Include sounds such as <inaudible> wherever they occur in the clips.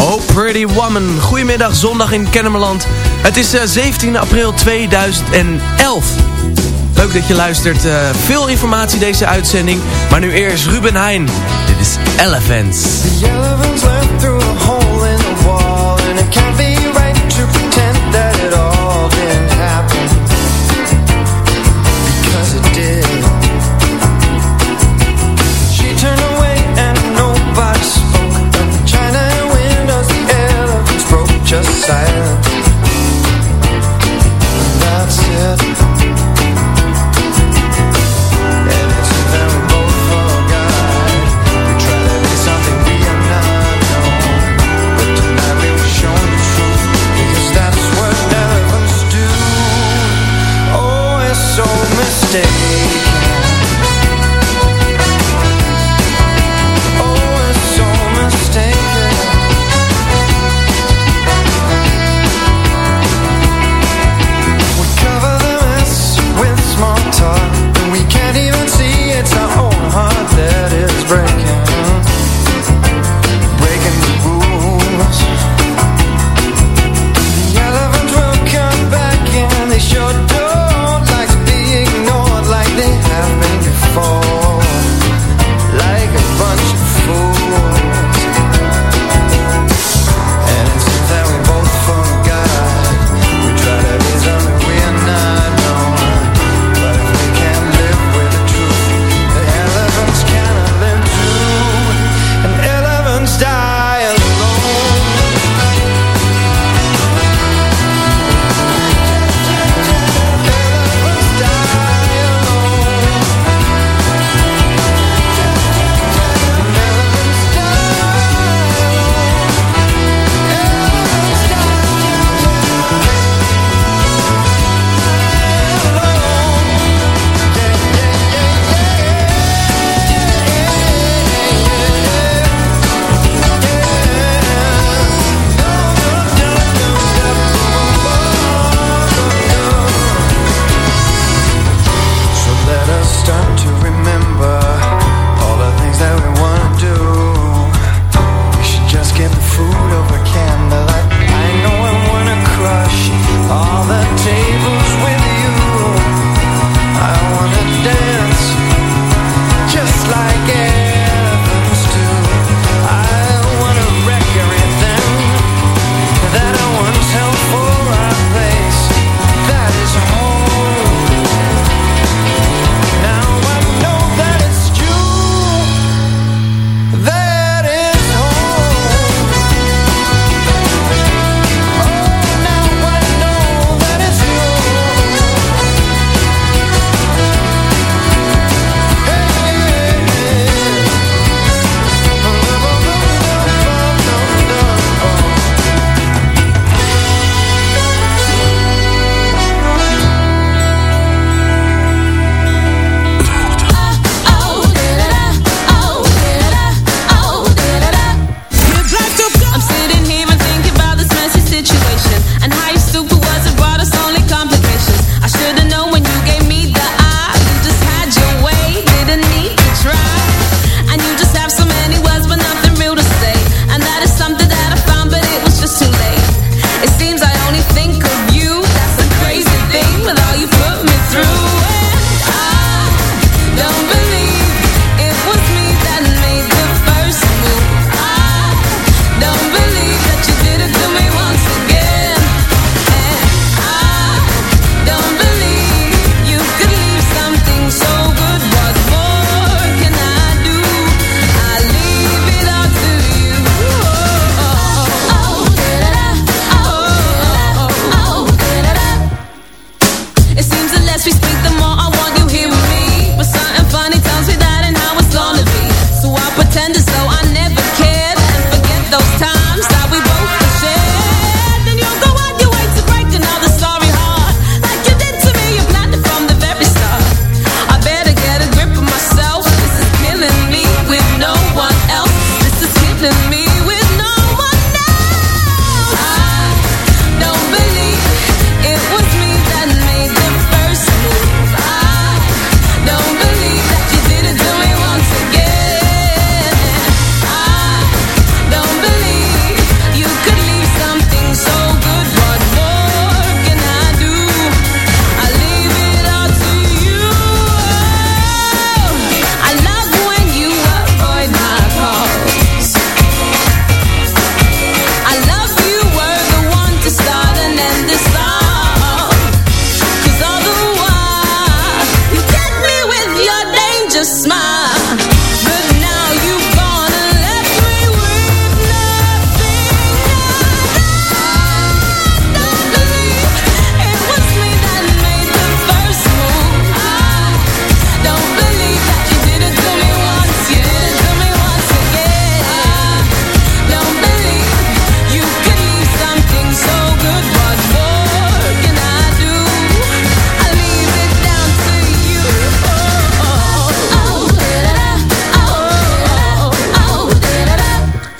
Oh Pretty Woman. Goedemiddag, zondag in Kennemerland. Het is uh, eh, 17 april 2011. Leuk dat je luistert. Uh, veel informatie deze uitzending. Maar nu eerst Ruben Heijn. Dit is Elephants. The elephants left through a hole in the wall. And it can't be desire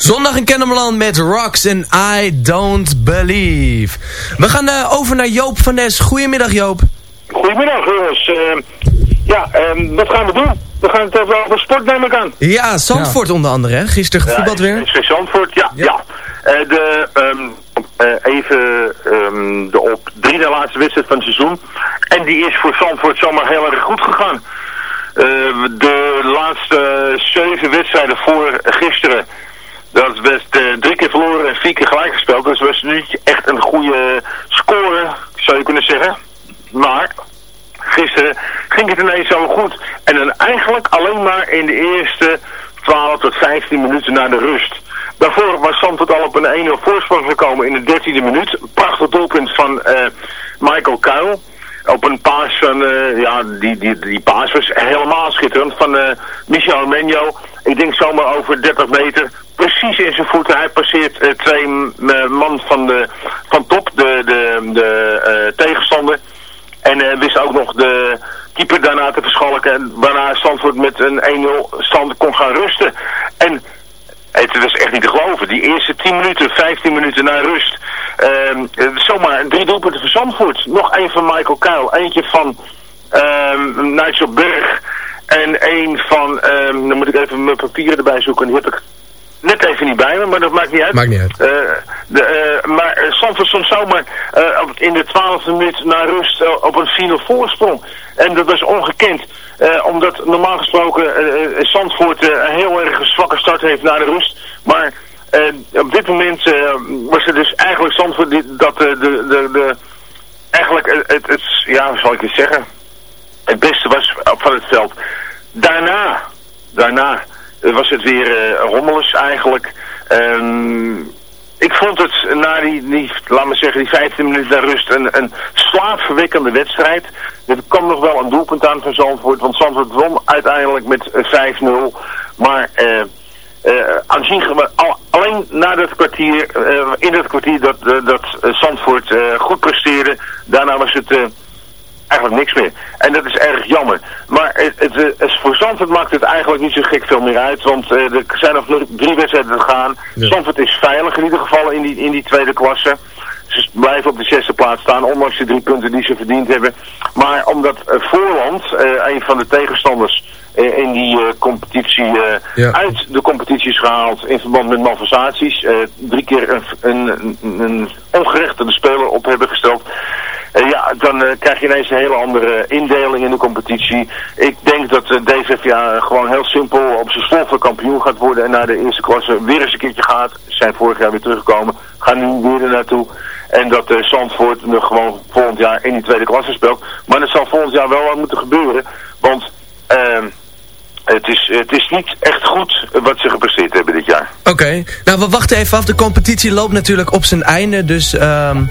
Zondag in Kennemerland met Rocks en I Don't Believe. We gaan uh, over naar Joop van Nes. Goedemiddag Joop. Goedemiddag jongens. Uh, ja, um, wat gaan we doen? We gaan het even over sport neem ik aan. Ja, Zandvoort ja. onder andere hè. Gisteren gevoetbald weer. Ja, Zandvoort, ja. ja. ja. Uh, de, um, even um, de op drie de laatste wedstrijd van het seizoen. En die is voor Zandvoort zomaar heel erg goed gegaan. de laatste zeven wedstrijden voor gisteren dat was uh, drie keer verloren en vier keer gelijk gespeeld. Dus was niet echt een goede score, zou je kunnen zeggen. Maar gisteren ging het ineens zo goed. En dan eigenlijk alleen maar in de eerste 12 tot 15 minuten na de rust. Daarvoor was Zandvoort al op een 1-0 voorsprong gekomen in de 13e minuut. Prachtig doelpunt van uh, Michael Kuil. Op een paas van, uh, ja, die, die, die paas was helemaal schitterend van uh, Michel Menjo. Ik denk zomaar over 30 meter precies in zijn voeten. Hij passeert uh, twee uh, man van, de, van top, de, de, de uh, tegenstander. En wist ook nog de keeper daarna te verschalken. Waarna Zandvoort met een 1-0 stand kon gaan rusten. En het was echt niet te geloven. Die eerste 10 minuten, 15 minuten na rust. Ehm, zomaar drie doelpunten voor Zandvoort. Nog één van Michael Kuil. Eentje van um, Nigel Berg. En één van, um, dan moet ik even mijn papieren erbij zoeken. Die heb ik net even niet bij me, maar dat maakt niet uit. Maakt niet uit. Uh, de, uh, maar uh, Sanford stond zomaar in de twaalfde minuut na rust op een 4-0 voorsprong. En dat was ongekend. omdat normaal gesproken Zandvoort een heel erg zwakke start heeft na de rust. Maar op dit moment was het dus eigenlijk Zandvoort die, dat de, de, de, eigenlijk het, het, ja, hoe zal ik het zeggen, het beste was van het veld. Daarna, daarna was het weer uh, rommelig eigenlijk. Um, ik vond het na die, die, laat me zeggen, die 15 minuten rust een, een slaapverwekkende wedstrijd. Er kwam nog wel een doelpunt aan van Zandvoort, want Zandvoort won uiteindelijk met 5-0. Maar uh, uh, aanzien alleen na dat kwartier, in dat kwartier dat, dat Zandvoort goed presteerde, daarna was het eigenlijk niks meer. En dat is erg jammer. Maar het, het, het, voor Zandvoort maakt het eigenlijk niet zo gek veel meer uit. Want uh, er zijn nog drie wedstrijden te gaan. Ja. Zandvoort is veilig in ieder geval in die, in die tweede klasse. Ze blijven op de zesde plaats staan, ondanks de drie punten die ze verdiend hebben. Maar omdat uh, Voorland, uh, een van de tegenstanders in die competitie, ja. uit de competitie is gehaald in verband met malversaties. drie keer een, een, een, speler op hebben gesteld. Uh, ja, dan uh, krijg je ineens een hele andere indeling in de competitie. Ik denk dat DVVA gewoon heel simpel op zijn sloffen kampioen gaat worden en naar de eerste klasse weer eens een keertje gaat. Zijn vorig jaar weer teruggekomen, gaan nu weer er naartoe. En dat uh, nu gewoon volgend jaar in die tweede klasse speelt. Maar dat zal volgend jaar wel wat moeten gebeuren, want... Uh, het is, het is niet echt goed wat ze gepresteerd hebben dit jaar. Oké, nou we wachten even af. De competitie loopt natuurlijk op zijn einde, dus... Um...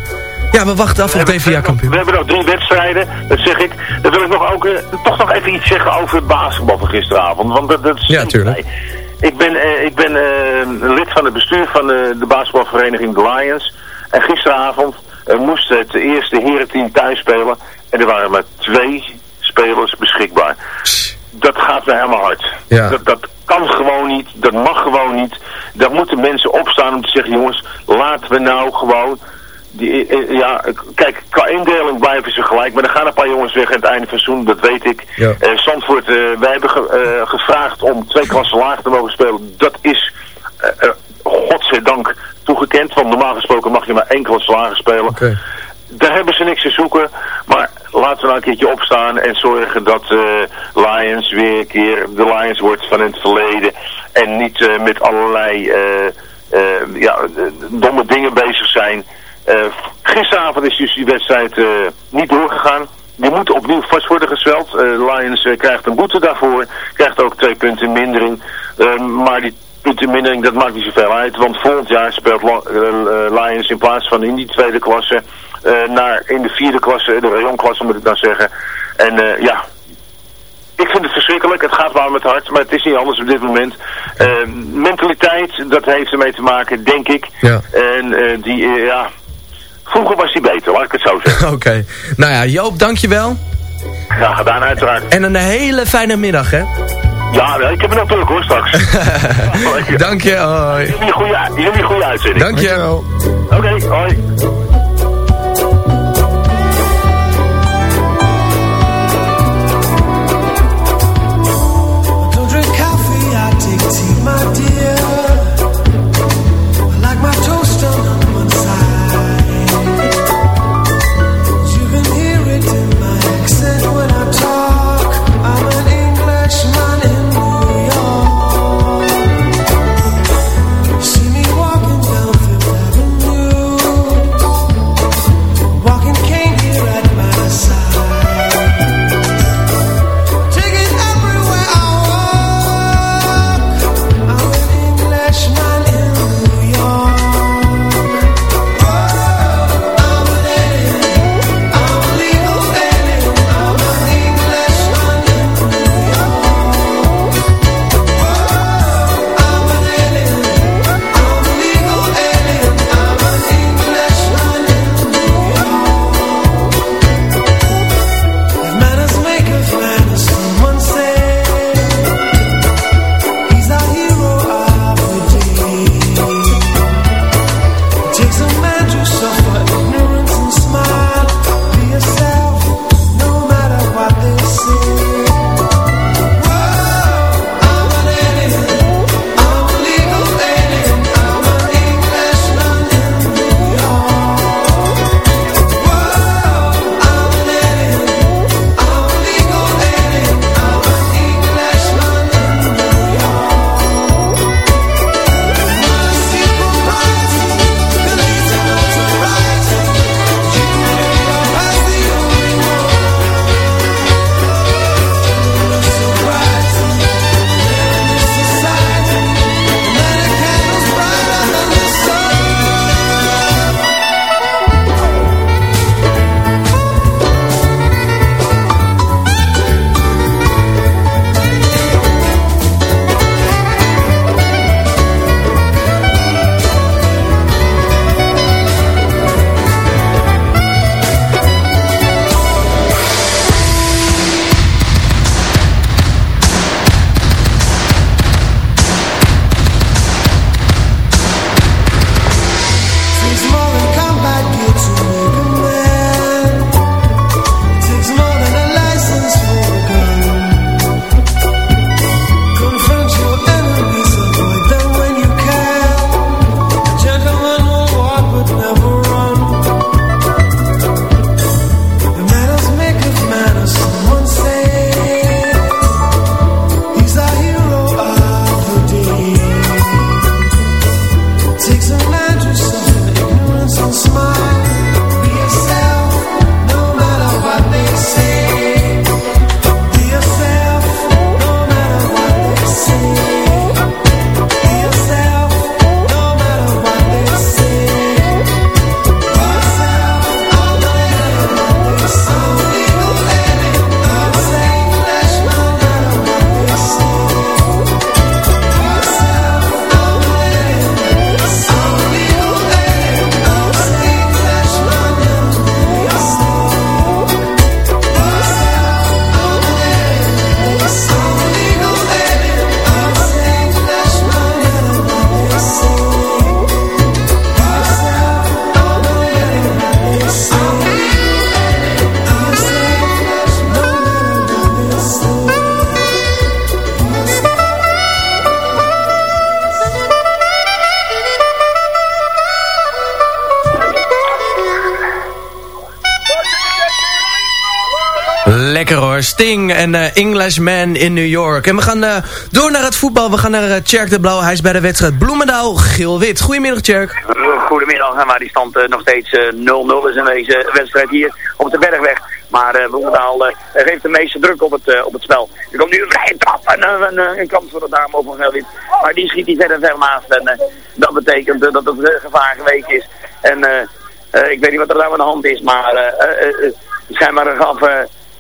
Ja, we wachten af op DVA kampioen. We hebben nog drie wedstrijden, dat zeg ik. Dan wil ik nog ook, uh, toch nog even iets zeggen over het basketbal van gisteravond. Want dat, dat is ja, tuurlijk. Ik ben, uh, ik ben uh, lid van het bestuur van de basketbalvereniging The Lions. En gisteravond moest het eerste herenteam thuis spelen. En er waren maar twee spelers beschikbaar. Dat gaat me helemaal hard. Ja. Dat, dat kan gewoon niet, dat mag gewoon niet. Daar moeten mensen opstaan om te zeggen, jongens, laten we nou gewoon die, eh, eh, ja, kijk, qua indeling blijven ze gelijk. Maar er gaan een paar jongens weg aan het einde van seizoen, dat weet ik. Ja. Uh, Zandvoort, uh, wij hebben ge, uh, gevraagd om twee klassen lager te mogen spelen. Dat is, godzijdank, toegekend. Want normaal gesproken mag je maar één klasse lager spelen. Okay. Daar hebben ze niks te zoeken. Maar laten we nou een keertje opstaan en zorgen dat Lions weer een keer de Lions wordt van het verleden. En niet met allerlei ja, domme dingen bezig zijn. Uh, gisteravond is dus die wedstrijd uh, niet doorgegaan. Die moet opnieuw vast worden gesweld. Uh, Lions krijgt een boete daarvoor. Krijgt ook twee punten mindering. maar die punten mindering, dat maakt niet zoveel uit. Want volgend jaar speelt Lions in plaats van in die tweede klasse... naar in de vierde klasse, de rayonklasse moet ik dan zeggen. En ja, ik vind het verschrikkelijk. Het gaat wel met het hart, maar het is niet anders op dit moment. Uh, mentaliteit, dat heeft ermee te maken, denk ik. Ja. En uh, die, uh, ja, Vroeger was hij beter, laat ik het zo zeggen. <laughs> Oké. Okay. Nou ja, Joop, dankjewel. Ja, gedaan uiteraard. En een hele fijne middag, hè? Ja, ik heb het druk hoor straks. <laughs> Dank je, hoi. Jullie goede, jullie goede uitzending. Dank je. Oké, hoi. Lekker hoor, Sting en eh, Englishman in New York. En we gaan eh, door naar het voetbal. We gaan naar uh, de Blauw. Hij is bij de wedstrijd Bloemendaal, geel-wit. Goedemiddag Tjerk. Goedemiddag, maar die stand nog steeds eh, 0-0 is in deze wedstrijd hier op de Bergweg. Maar Bloemendaal geeft de meeste druk op het, op het spel. Er komt nu een vrije trap en een, kans voor de dame over Gelwit. Maar die schiet hij verder ver naast. En dat betekent dat het gevaar geweken is. En ik weet niet wat er nou aan de hand is, maar schijnbaar gaf,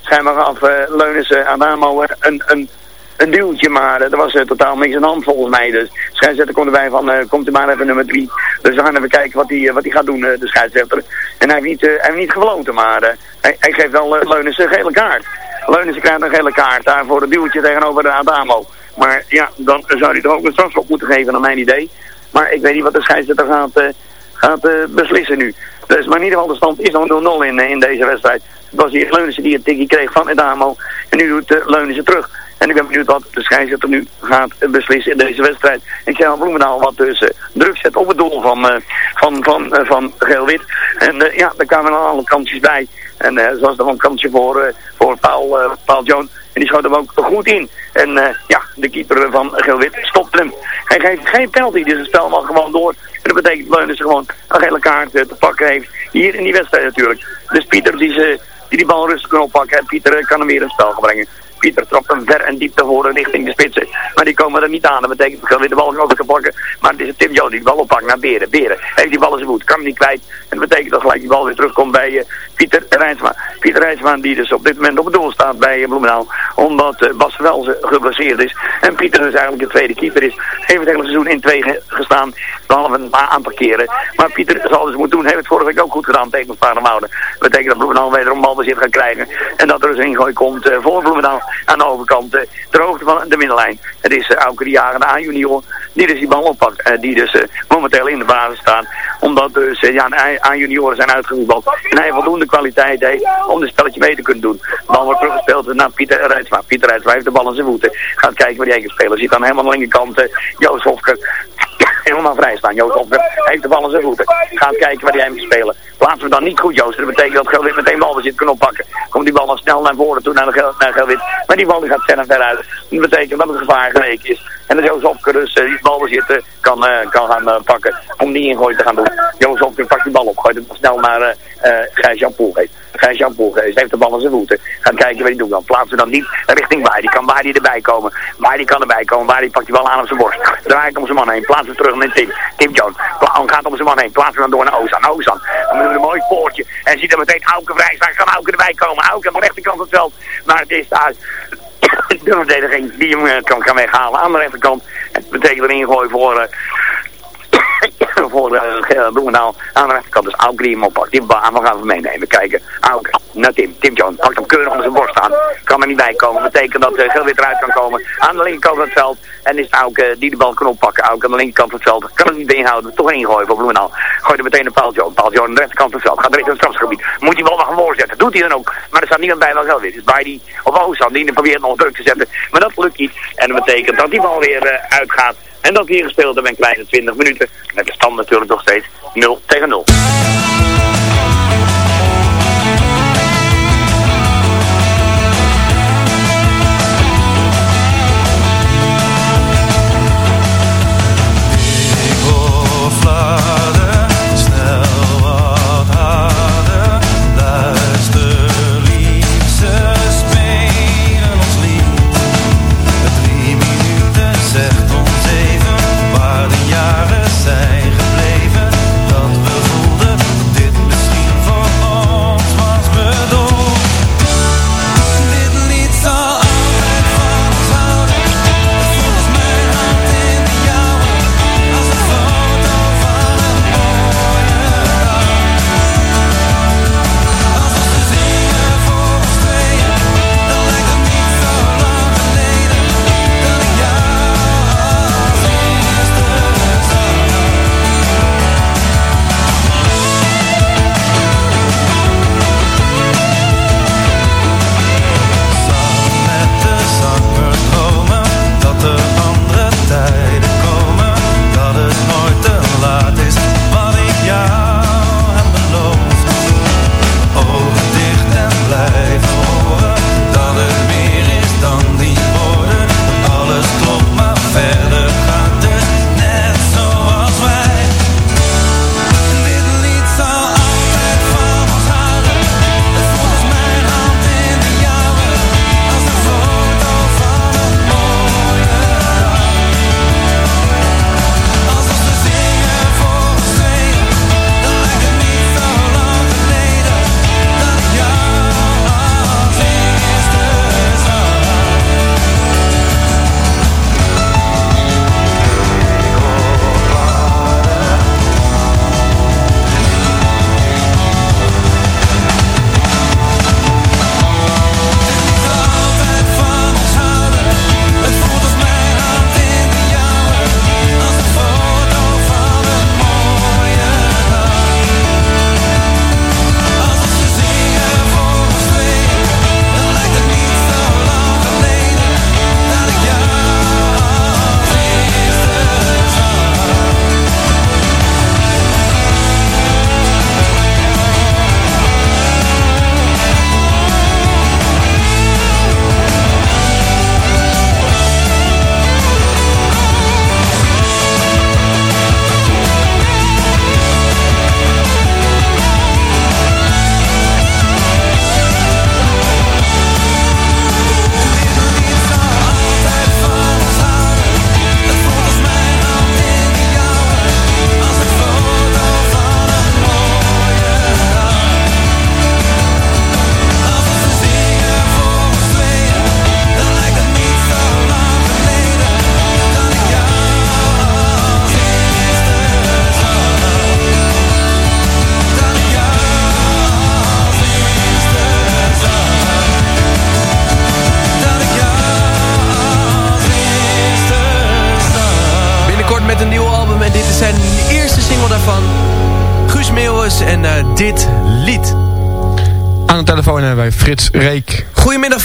schijnbaar gaf eh, Leunissen aan Damo een, een, een duwtje, maar er was eh, totaal aan de hand volgens mij. Dus de scheidsrechter komt erbij van, eh, komt u maar even nummer drie. Dus we gaan even kijken wat hij wat hij gaat doen, de scheidsrechter. En hij heeft niet, hij niet gefloten, maar hij, hij geeft wel uh, Leunissen een gele kaart. Leunissen krijgt een gele kaart daar voor het duwtje tegenover de Adamo. Maar ja, dan zou hij toch ook een strafschop moeten geven, naar mijn idee. Maar ik weet niet wat de scheidsrechter gaat, gaat beslissen nu. Dus, maar in ieder geval, de stand is nog 0-0 in, in deze wedstrijd. Het was hier Leunissen die een tikkie kreeg van Adamo. En nu doet uh, Leunissen terug. En ik ben benieuwd wat de scheidsrechter nu gaat beslissen in deze wedstrijd. Ik zie al Bloemendaal wat dus uh, druk zet op het doel van, uh, van, van, van Geel-Wit. En ja, daar kwamen al alle kansjes bij. En zoals er een kansje voor, voor Paul, Paul Jones. En die schoot hem ook goed in. En ja, de keeper van Geel-Wit stopte hem. Hij geeft geen penalty, dus het spel mag gewoon door. En dat betekent dat Leunissen gewoon een gele kaart te pakken heeft. Hier in die wedstrijd natuurlijk. Dus Pieter die, ze, die die bal rustig kan oppakken. En Pieter kan hem weer in spel brengen. Pieter trapt hem ver en diep te voren richting de spitsen. Maar die komen er niet aan. Dat betekent dat weer de bal over kan pakken. Maar het is Tim Jones die de bal oppakt naar Beren. Beren heeft die bal in zijn voet. Kan hem niet kwijt. En dat betekent dat gelijk die bal weer terugkomt bij uh, Pieter Rijnsma. Pieter Rijnsma die dus op dit moment op het doel staat bij Bloemendaal. Omdat uh, Bas Velzen geblesseerd is. En Pieter dus eigenlijk de tweede keeper is. Heeft het hele seizoen in twee ge gestaan. Behalve een aantal keren. Maar Pieter zal dus moeten doen. Heeft het vorige week ook goed gedaan tegen Paardenwouden. Dat betekent dat Bloemendaal wederom balbezit gaat krijgen. En dat er dus een ingooi komt voor Bloemendaal aan de overkant uh, ter hoogte van de middenlijn. Het is uh, Auke de Jager, de A-junior, die dus die bal oppakt. Uh, die dus uh, momenteel in de basis staat. Omdat dus ja, de A-junioren zijn uitgevoetbald. En hij voldoende kwaliteit heeft om dit spelletje mee te kunnen doen. De bal wordt teruggespeeld naar Pieter Rijtsma. Pieter Rijtsma heeft de bal aan zijn voeten. Gaat kijken waar hij kan spelen. Ziet dan helemaal aan de linkerkant Joost Hofker helemaal vrij staan. Joost Hofker heeft de bal aan zijn voeten. Gaat kijken waar hij kan spelen. Plaatsen we dan niet goed Joost. Dat betekent dat Gelwit meteen balbezit kan oppakken. Komt die bal dan snel naar voren toe naar, de. Maar die bal die gaat ver en ver uit. Dat betekent dat het gevaar geweken is. En dat Joost Hofker dus uh, die balbezit kan, uh, kan gaan pakken. Om die ingooi te gaan doen. Joost pakt die bal op. Gooit het snel naar Gijs-Jan Poelgeest. Gijs-Jan Poelgeest heeft de bal aan zijn voeten. Gaat kijken wat hij doet dan. Plaatsen dan niet richting waar. Die kan waar erbij komen. Waar die kan erbij komen. Waar pakt die bal aan op zijn borst. Draai ik om zijn man heen. Plaatsen terug naar Tim. Tim Jones. Gaat om zijn man heen. Plaatsen dan door naar Ozan. Ozan. Dan doen we een mooi poortje. En ziet er meteen Auke vrij staan. Kan Auke erbij komen. Auke aan de rechterkant van het veld. Maar het is daar <coughs> de verdediging die hem uh, kan, kan weghalen aan de rechterkant. Het betekent een ingooi voor... Voor uh, Bloemendaal aan de rechterkant. Dus Auke die hem oppakt. Die baan we gaan we meenemen. Kijken. Auke naar Tim. Tim Jones pakt hem keurig onder zijn borst aan. Kan er niet bij komen. Betekent dat uh, weer eruit kan komen. Aan de linkerkant van het veld. En is het Auke die de bal kan oppakken. Auke aan de linkerkant van het veld. Kan het niet inhouden. Toch een ingooi voor Bloemendaal. Gooit er meteen een Jones. Paul Jones aan de rechterkant van het veld. Gaat richting het strafgebied. Moet die bal nog gewoon zetten. Doet hij dan ook. Maar er staat niemand bij wel weer. Dus bij die of Ozan die probeert nog druk te zetten. Maar dat lukt niet. En dat betekent dat die bal weer uh, uitgaat. En dat hier gespeeld hebben een kleine 20 minuten. Met de stand natuurlijk nog steeds 0 tegen 0.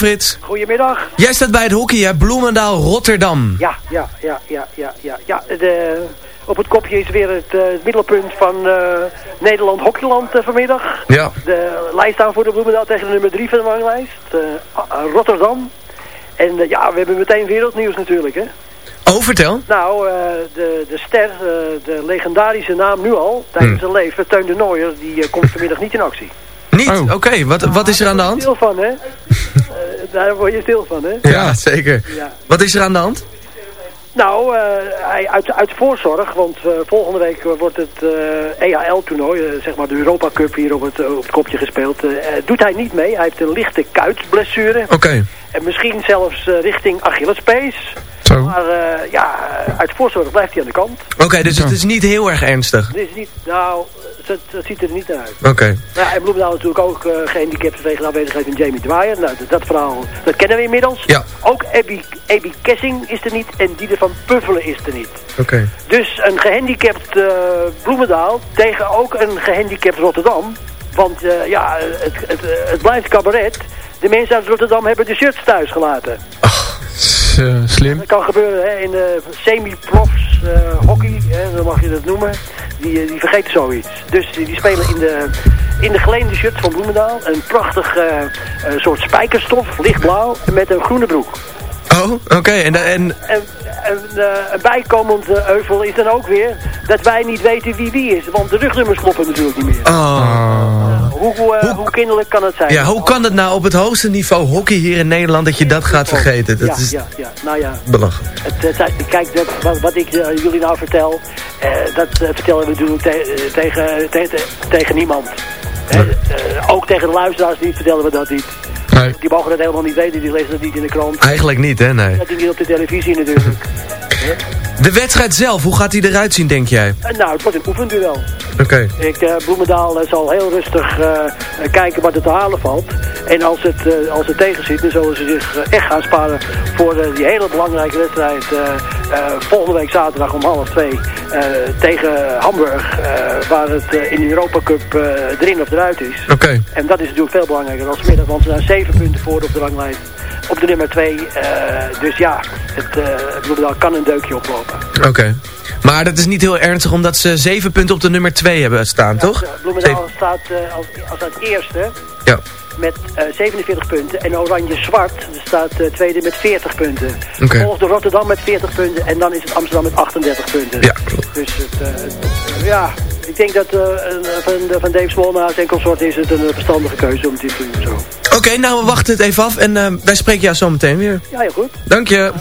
Frits. Goedemiddag. Jij staat bij het hockey, hè? Bloemendaal, Rotterdam. Ja, ja, ja, ja, ja, ja. ja de, op het kopje is weer het, eh, het middelpunt van eh, Nederland-Hockeyland eh, vanmiddag. Ja. De lijst staan voor de Bloemendaal tegen de nummer 3 van de ranglijst. Rotterdam. En ja, we hebben meteen wereldnieuws natuurlijk, hè. Oh, vertel. Nou, de, de ster, de legendarische naam nu al, tijdens Hmm. zijn leven, Teun de Nooier, die komt <laughs> vanmiddag niet in actie. Niet? Oh. Oké, wat, wat is er aan de Daar word je hand? stil van, hè? Eh, <laughs> daar word je stil van, hè? Ja, zeker. Ja. Wat is er aan de hand? Nou, eh, hij, uit, uit voorzorg, want eh, volgende week eh, wordt het EHL-toernooi, zeg maar de Europa Cup hier op het, eh, op het kopje gespeeld. Eh, eh, doet hij niet mee, hij heeft een lichte kuitblessure. Oké. En misschien zelfs eh, richting Achillespees. Zo. Maar eh, ja, uit voorzorg blijft hij aan de kant. Oké, dus het is niet heel erg ernstig. Dit is niet, nou, het ziet er niet naar uit. Oké. Nou, ja, en Bloemendaal natuurlijk ook uh, gehandicapt vanwege de aanwezigheid van Jamie Dwyer. Nou, dat, dat verhaal, dat kennen we inmiddels. Ja. Ook Abby, Abby Kessing is er niet en Dieder van Puffelen is er niet. Oké. Dus een gehandicapt uh, Bloemendaal tegen ook een gehandicapt Rotterdam. Want uh, ja, het, het, het, blijft cabaret. De mensen uit Rotterdam hebben de shirts thuis gelaten. Ach, uh, slim. Dat kan gebeuren hè, in de semi-profs uh, hockey, hè, zo mag je dat noemen. Die, die vergeten zoiets. Dus die spelen in de, in de geleende shirt van Bloemendaal. Een prachtig soort spijkerstof, lichtblauw, met een groene broek. Oh, oké. Okay. En, en... en, en uh, een bijkomend uh, euvel is dan ook weer dat wij niet weten wie wie is. Want de rugnummers kloppen natuurlijk niet meer. Oh. Hoe, hoe, uh, hoe, kinderlijk kan het zijn? Ja, hoe kan het nou op het hoogste niveau hockey hier in Nederland dat je dat gaat vergeten? Dat ja, is ja, ja, nou ja. Belachelijk. Het, het, kijk, dat, wat, wat ik jullie nou vertel, dat vertellen we natuurlijk te, tegen, te, te, tegen niemand. Nee. ook tegen de luisteraars niet vertellen we dat niet. Nee. Die mogen dat helemaal niet weten, die lezen dat niet in de krant. Eigenlijk niet, hè? Nee. Dat is niet op de televisie natuurlijk. <laughs> De wedstrijd zelf, hoe gaat die eruit zien, denk jij? Uh, nou, het wordt een oefenduel. Oké. Okay. Ik, uh, Bloemendaal uh, zal heel rustig uh, kijken wat er te halen valt. En als het, als het tegen zit, dan zullen ze zich echt gaan sparen voor die hele belangrijke wedstrijd. volgende week zaterdag om half twee tegen Hamburg. waar het in de Europa Cup erin of eruit is. Oké. Okay. En dat is natuurlijk veel belangrijker dan middag, want ze zijn zeven punten voor op de ranglijst. Op de nummer 2. dus ja, het uh, Bloemendaal kan een deukje oplopen. Oké. Okay. Maar dat is niet heel ernstig omdat ze zeven punten op de nummer 2 hebben staan, ja, toch? Bloemendaal staat uh, als, als het eerste ja. met uh, 47 punten. En Oranje-Zwart staat uh, tweede met 40 punten. Okay. Volgt de Rotterdam met 40 punten. En dan is het Amsterdam met 38 punten. Ja, klopt. Dus het, het ja, ik denk dat van, van Dave Smolnaars en consort is het een verstandige keuze om dit te doen. zo. Oké, okay, nou we wachten het even af en wij spreken jou zo meteen weer. Ja, heel goed. Dank je.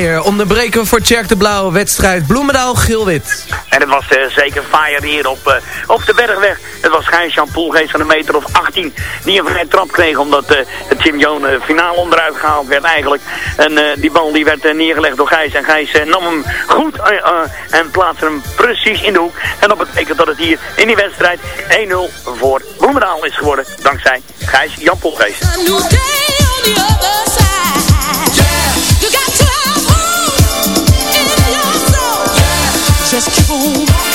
My Fire. Onderbreken we voor Tjerk de Blauwe wedstrijd Bloemendaal-Gilwit. En het was uh, zeker fire hier op, uh, op de Bergweg. Het was Gijs Jan Poelgeest van een meter of 18 die een vrije trap kreeg omdat uh, het Jim Joon finaal onderuit gehaald werd eigenlijk. En die bal die werd neergelegd door Gijs en Gijs nam hem goed en plaatste hem precies in de hoek. En dat betekent dat het hier in die wedstrijd 1-0 voor Bloemendaal is geworden dankzij Gijs Jan Poelgeest. Just keep on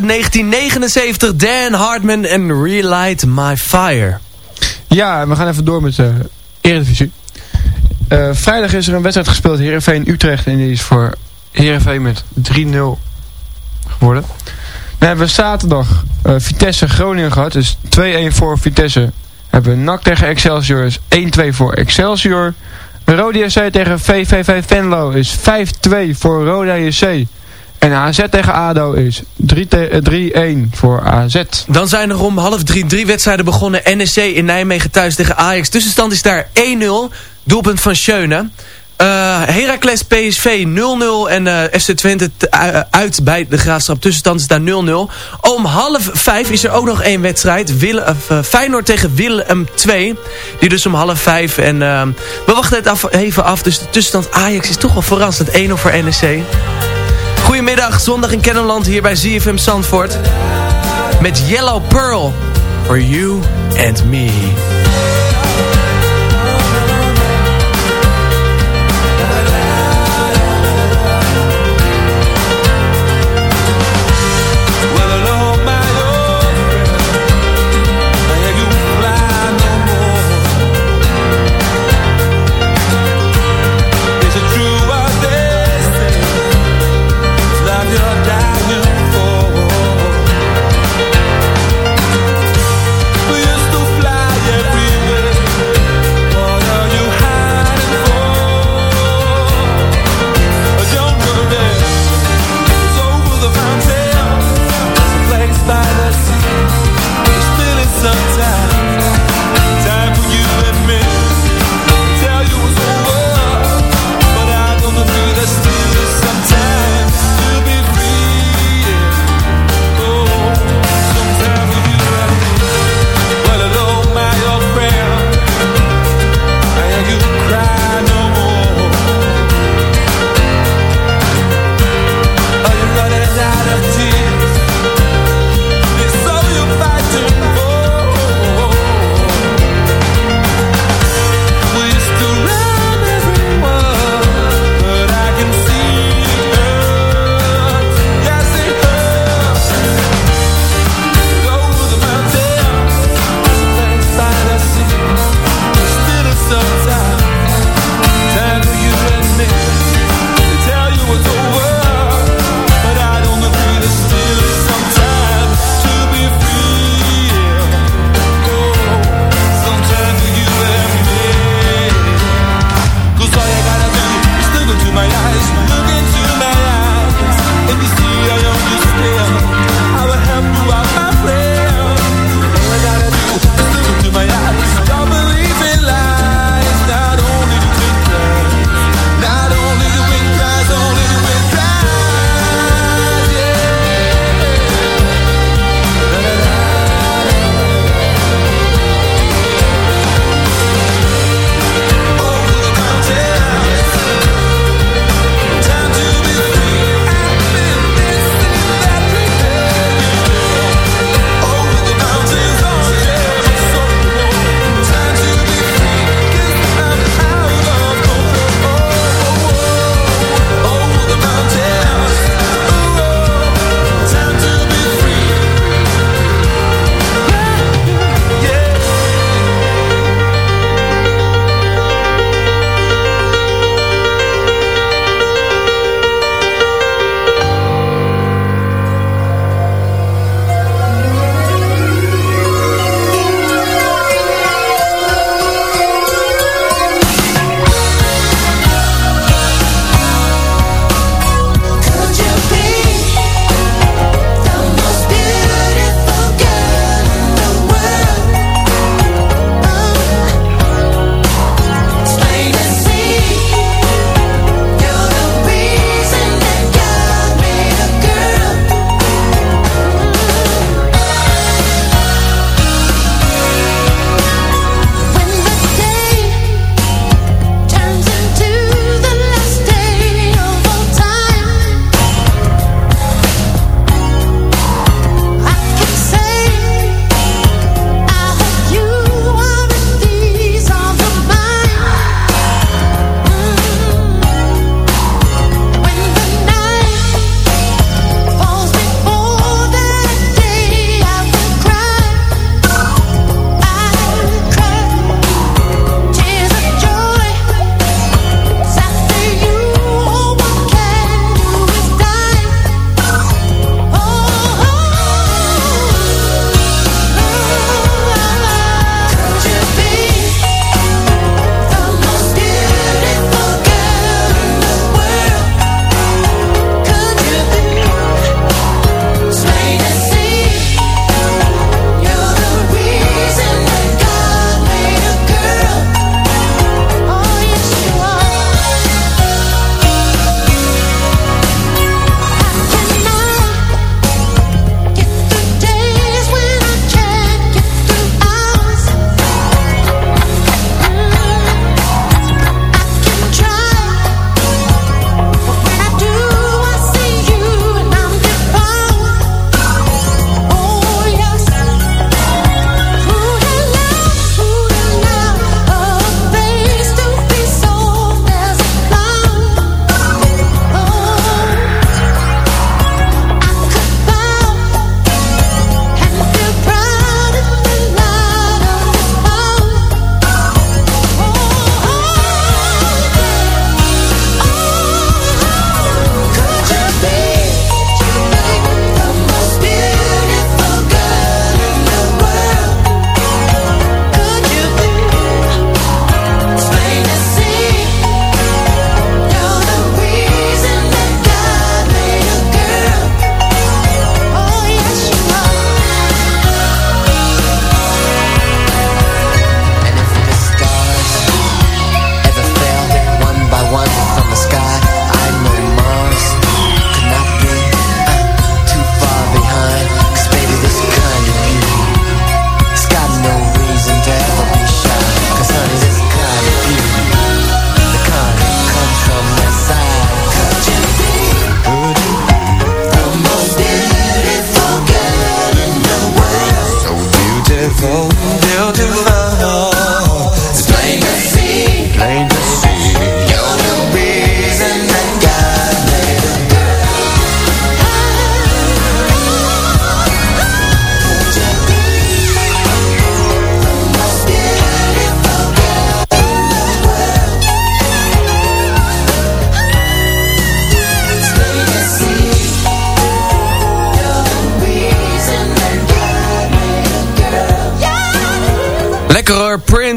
uit 1979, Dan Hartman en Relight My Fire. Ja, we gaan even door met de uh, Eredivisie. Uh, vrijdag is er een wedstrijd gespeeld, Heerenveen-Utrecht, en die is voor Heerenveen met 3-0 geworden. Dan hebben we zaterdag eh, Vitesse Groningen gehad. Dus 2-1 voor Vitesse. Hebben we NAC tegen Excelsior is 1-2 voor Excelsior. Rode JC tegen VVV Venlo is 5-2 voor Roda JC. En AZ tegen ADO is 3 te- eh, 3-1 voor AZ. Dan zijn er om half drie drie wedstrijden begonnen. NEC in Nijmegen thuis tegen Ajax. Tussenstand is daar 1-0. Doelpunt van Schöne. Eh Heracles PSV 0-0 en eh, FC Twente uit bij de Graafschap. Tussenstand is daar 0-0. Om half vijf is er ook nog één wedstrijd. Wille, of, eh, Feyenoord tegen Willem 2. Die dus om half vijf. En we wachten het even af. Dus de tussenstand Ajax is toch wel verrassend. 1-0 voor NEC. Goedemiddag, zondag in Kennemerland hier bij ZFM Zandvoort. Met Yellow Pearl. For you and me.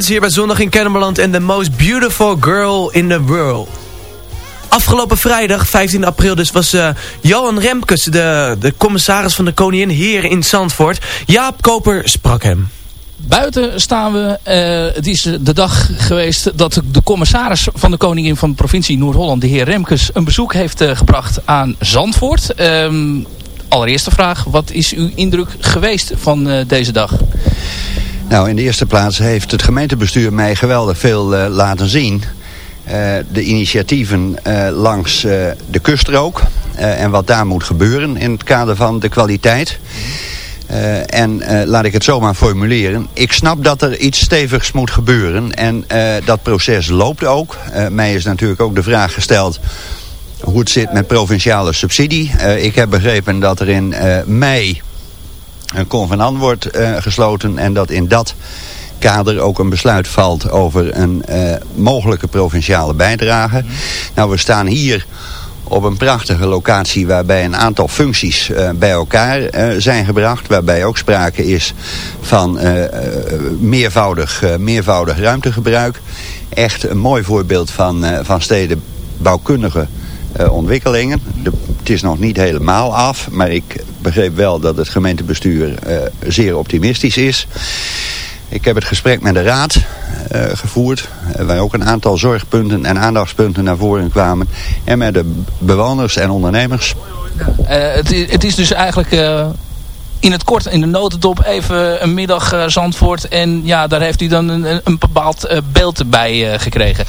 Hier bij Zondag in Kennemerland en the most beautiful girl in the world. Afgelopen vrijdag, 15 april dus, was uh, Johan Remkes, de, de commissaris van de koningin, hier in Zandvoort. Jaap Koper sprak hem. Buiten staan we, uh, het is de dag geweest dat de commissaris van de koningin van de provincie Noord-Holland, de heer Remkes, een bezoek heeft uh, gebracht aan Zandvoort. Um, allereerste vraag, wat is uw indruk geweest van deze dag? Nou, in de eerste plaats heeft het gemeentebestuur mij geweldig veel uh, laten zien. Uh, de initiatieven uh, langs de kuststrook en wat daar moet gebeuren in het kader van de kwaliteit. en laat ik het zomaar formuleren. Ik snap dat er iets stevigs moet gebeuren en dat proces loopt ook. mij is natuurlijk ook de vraag gesteld hoe het zit met provinciale subsidie. ik heb begrepen dat er in mei een convenant wordt uh, gesloten en dat in dat kader ook een besluit valt over een uh, mogelijke provinciale bijdrage. Mm. Nou, we staan hier op een prachtige locatie waarbij een aantal functies uh, bij elkaar uh, zijn gebracht. Waarbij ook sprake is van uh, meervoudig, meervoudig ruimtegebruik. Echt een mooi voorbeeld van, van stedenbouwkundige ontwikkelingen. De, het is nog niet helemaal af, maar ik begreep wel dat het gemeentebestuur uh, zeer optimistisch is. Ik heb het gesprek met de raad uh, gevoerd, uh, waar ook een aantal zorgpunten en aandachtspunten naar voren kwamen. En met de bewoners en ondernemers. het, is, het, is, dus eigenlijk in het kort, in de notendop, even een middag uh, Zandvoort. En ja, daar heeft u dan een, een bepaald uh, beeld bij uh, gekregen.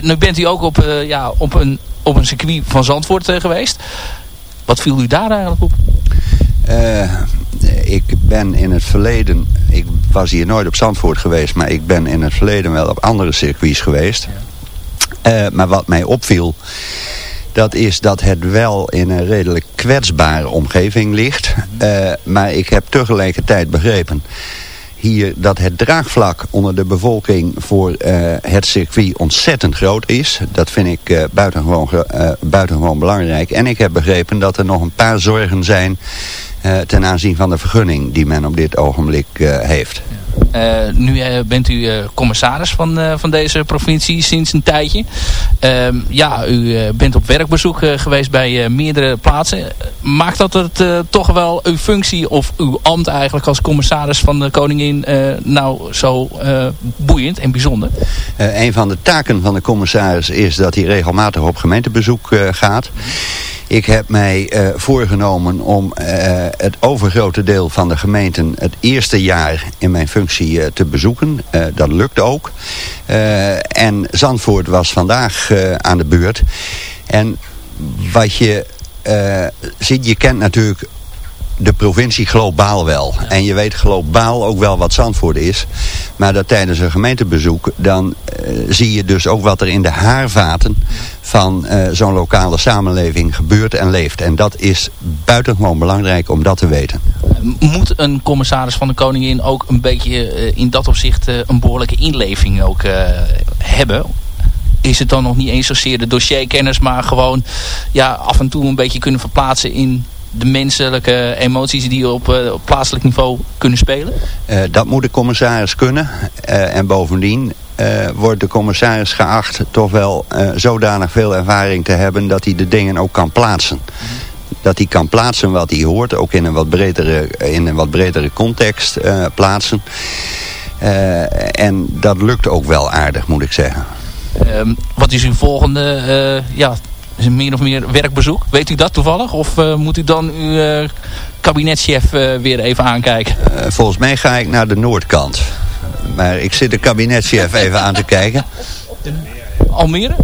nu bent u ook op, ja, op, een, op een circuit van Zandvoort geweest. Wat viel u daar eigenlijk op? Uh, ik ben in het verleden, ik was hier nooit op Zandvoort geweest, maar ik ben in het verleden wel op andere circuits geweest. Uh, maar wat mij opviel, dat is dat het wel in een redelijk kwetsbare omgeving ligt. Uh, maar ik heb tegelijkertijd begrepen hier dat het draagvlak onder de bevolking voor uh, het circuit ontzettend groot is. Dat vind ik uh, buitengewoon, uh, buitengewoon belangrijk. En ik heb begrepen dat er nog een paar zorgen zijn ten aanzien van de vergunning die men op dit ogenblik heeft. Nu uh, bent u uh, commissaris van, van deze provincie sinds een tijdje. Ehm, ja, u bent op werkbezoek geweest bij meerdere plaatsen. Maakt dat het toch wel uw functie of uw ambt eigenlijk als commissaris van de koningin nou zo boeiend en bijzonder? een van de taken van de commissaris is dat hij regelmatig op gemeentebezoek gaat. Ik heb mij voorgenomen om het overgrote deel van de gemeenten het eerste jaar in mijn functie uh, te bezoeken. dat lukt ook. en Zandvoort was vandaag aan de beurt. En wat je ziet, je kent natuurlijk de provincie globaal wel. En je weet globaal ook wel wat Zandvoort is. Maar dat tijdens een gemeentebezoek, dan uh, zie je dus ook wat er in de haarvaten van uh, zo'n lokale samenleving gebeurt en leeft. En dat is buitengewoon belangrijk om dat te weten. Moet een commissaris van de Koningin ook een beetje uh, in dat opzicht een behoorlijke inleving ook hebben? is het dan nog niet eens zozeer de dossierkennis, maar gewoon ja, af en toe een beetje kunnen verplaatsen in de menselijke emoties die op, uh, op plaatselijk niveau kunnen spelen? Uh, dat moet de commissaris kunnen. Uh, en bovendien wordt de commissaris geacht toch wel zodanig veel ervaring te hebben dat hij de dingen ook kan plaatsen. Dat hij kan plaatsen wat hij hoort, ook in een wat bredere, in een wat bredere context plaatsen. en dat lukt ook wel aardig, moet ik zeggen. Ehm, wat is uw volgende ja, is een meer of meer werkbezoek. Weet u dat toevallig? Of uh, moet u dan uw uh, kabinetchef uh, weer even aankijken? volgens mij ga ik naar de noordkant. Maar ik zit de kabinetchef <laughs> even aan te kijken. Almere?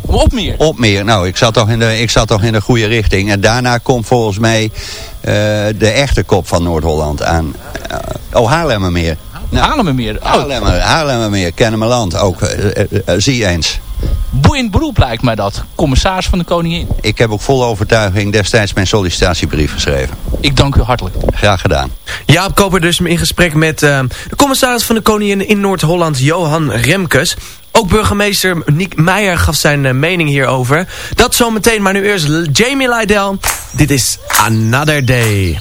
Op meer? Op meer. Nou, ik zat, toch in de, ik zat toch in de goede richting. En daarna komt volgens mij de echte kop van Noord-Holland aan. oh, Haarlemmermeer. Nou, Haarlemmermeer? Oh. Haarlemmer, Haarlemmermeer, Kennemerland ook. zie eens boeiend beroep lijkt mij dat. Commissaris van de Koningin. Ik heb ook vol overtuiging destijds mijn sollicitatiebrief geschreven. Ik dank u hartelijk. Graag gedaan. Jaap Koper dus in gesprek met uh, de commissaris van de Koningin in Noord-Holland, Johan Remkes. Ook burgemeester Niek Meijer gaf zijn uh, mening hierover. Dat zometeen, maar nu eerst Jamie Lydell. Dit is Another Day.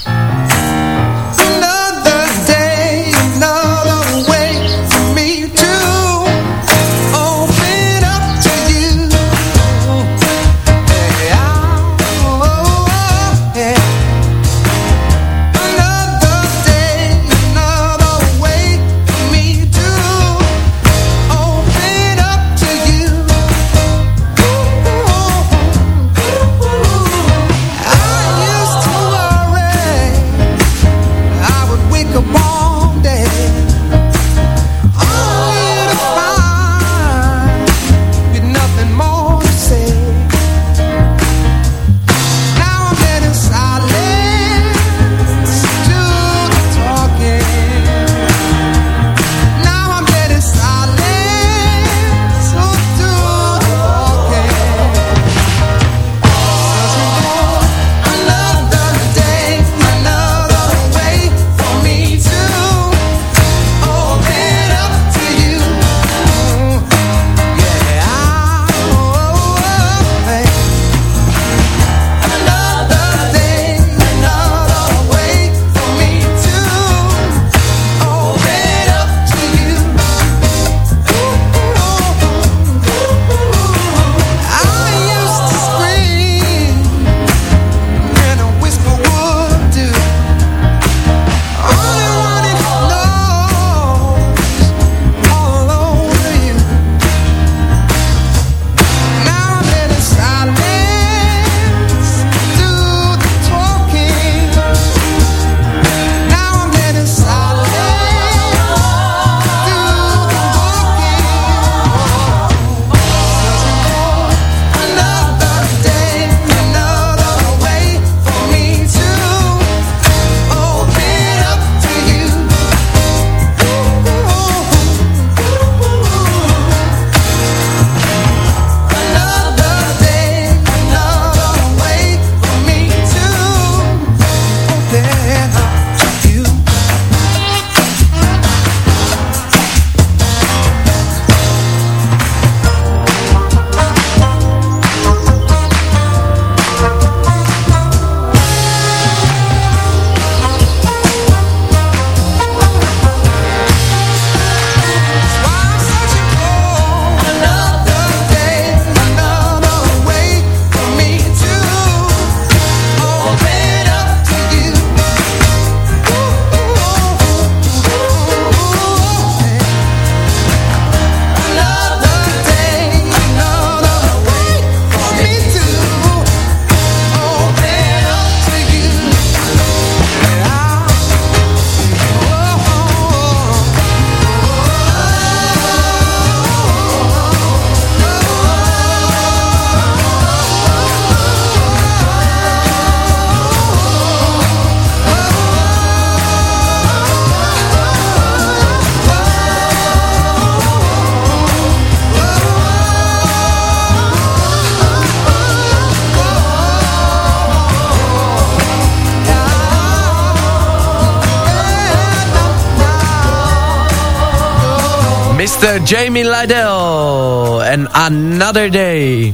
Jamie Lydell en Another Day.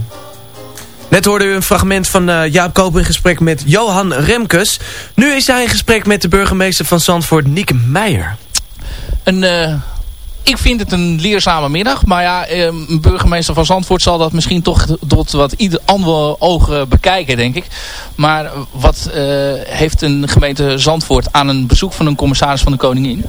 Net hoorde u een fragment van uh, Jaap Koper in gesprek met Johan Remkes. Nu is hij in gesprek met de burgemeester van Zandvoort, Nieke Meijer. Een, uh, ik vind het een leerzame middag. Maar ja, uh, een burgemeester van Zandvoort zal dat misschien toch tot wat ieder andere ogen bekijken, denk ik. Maar wat heeft een gemeente Zandvoort aan een bezoek van een commissaris van de Koningin?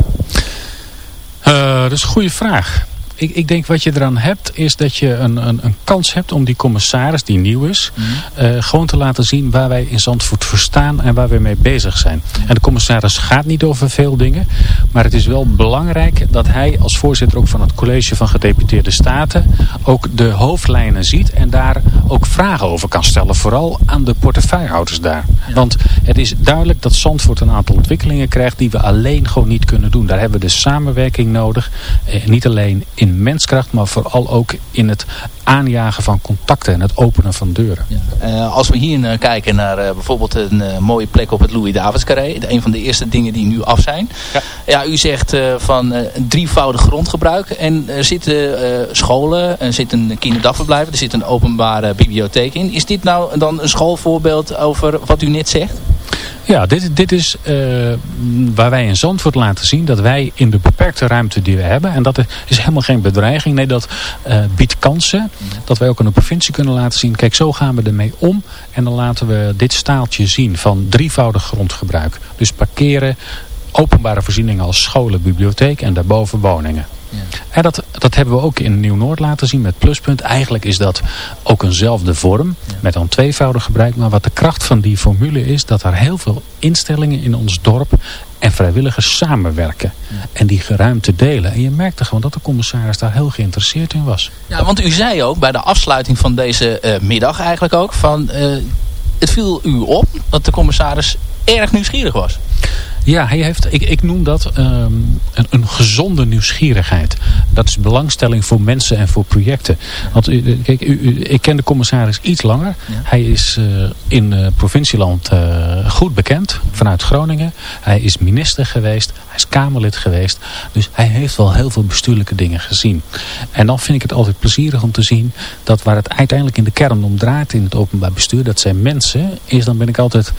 dat is een goede vraag ik, ik denk wat je eraan hebt, is dat je een, een, een kans hebt om die commissaris, die nieuw is, mm. uh, gewoon te laten zien waar wij in Zandvoort verstaan en waar we mee bezig zijn. En de commissaris gaat niet over veel dingen, maar het is wel belangrijk dat hij als voorzitter ook van het college van gedeputeerde staten ook de hoofdlijnen ziet en daar ook vragen over kan stellen. Vooral aan de portefeuillehouders daar. Ja. Want het is duidelijk dat Zandvoort een aantal ontwikkelingen krijgt die we alleen gewoon niet kunnen doen. Daar hebben we de samenwerking nodig. Eh, niet alleen in in menskracht, maar vooral ook in het aanjagen van contacten en het openen van deuren. Ja. Uh, als we hier uh, kijken naar uh, bijvoorbeeld een mooie plek op het Louis Davids Carré. Een van de eerste dingen die nu af zijn. Ja, ja u zegt van een drievoudig grondgebruik. En er zitten scholen, er zit een kinderdagverblijf, er zit een openbare bibliotheek in. Is dit nou dan een schoolvoorbeeld over wat u net zegt? Ja, dit, dit is uh, waar wij in Zandvoort laten zien dat wij in de beperkte ruimte die we hebben, en dat is helemaal geen bedreiging, nee dat uh, biedt kansen, dat wij ook aan de provincie kunnen laten zien, kijk zo gaan we ermee om en dan laten we dit staaltje zien van drievoudig grondgebruik. Dus parkeren, openbare voorzieningen als scholen, bibliotheek en daarboven woningen. Ja. En dat, dat hebben we ook in Nieuw-Noord laten zien met Pluspunt. Eigenlijk is dat ook eenzelfde vorm ja. met dan tweevoudig gebruik. Maar wat de kracht van die formule is dat er heel veel instellingen in ons dorp en vrijwilligers samenwerken. Ja. En die geruimte delen. En je merkte gewoon dat de commissaris daar heel geïnteresseerd in was. Ja, want u zei ook bij de afsluiting van deze uh, middag eigenlijk ook van... Uh, het viel u op dat de commissaris erg nieuwsgierig was. Ja, hij heeft, ik, ik noem dat um, een, een, gezonde nieuwsgierigheid. Dat is belangstelling voor mensen en voor projecten. Want kijk, u, u, ik ken de commissaris iets langer. Ja. Hij is uh, in uh, provincieland uh, goed bekend vanuit Groningen. Hij is minister geweest. Hij is Kamerlid geweest. Dus hij heeft wel heel veel bestuurlijke dingen gezien. En dan vind ik het altijd plezierig om te zien dat waar het uiteindelijk in de kern om draait in het openbaar bestuur, dat zijn mensen, is dan ben ik altijd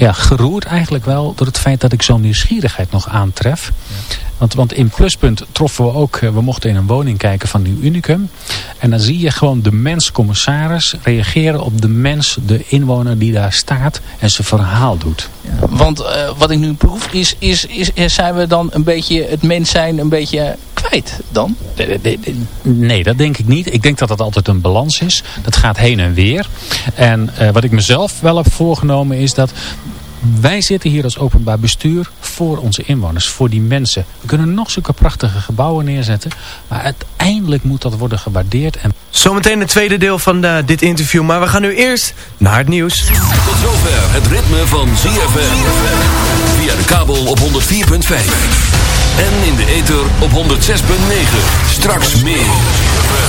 ja, geroerd eigenlijk wel door het feit dat ik zo'n nieuwsgierigheid nog aantref. Ja. Want, want in Pluspunt troffen we ook, we mochten in een woning kijken van Nieuw Unicum. En dan zie je gewoon de mens-commissaris reageren op de mens, de inwoner die daar staat en zijn verhaal doet. Ja, want uh, wat ik nu proef is, is, is, is, zijn we dan een beetje het mens zijn een beetje kwijt dan? Nee, dat denk ik niet. Ik denk dat dat altijd een balans is. Dat gaat heen en weer. En uh, wat ik mezelf wel heb voorgenomen is dat wij zitten hier als openbaar bestuur voor onze inwoners, voor die mensen. We kunnen nog zulke prachtige gebouwen neerzetten, maar uiteindelijk moet dat worden gewaardeerd. En... Zometeen het tweede deel van de, eh, dit interview, maar we gaan nu eerst naar het nieuws. Tot zover het ritme van ZFM. Via de kabel op 104.5. En in de ether op 106.9. Straks meer.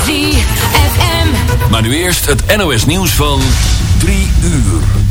ZFM. Maar nu eerst het NOS nieuws van 3 uur.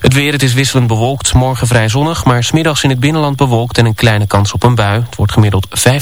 Het weer, het is wisselend bewolkt. Morgen vrij zonnig, maar smiddags in het binnenland bewolkt en een kleine kans op een bui. Het wordt gemiddeld 5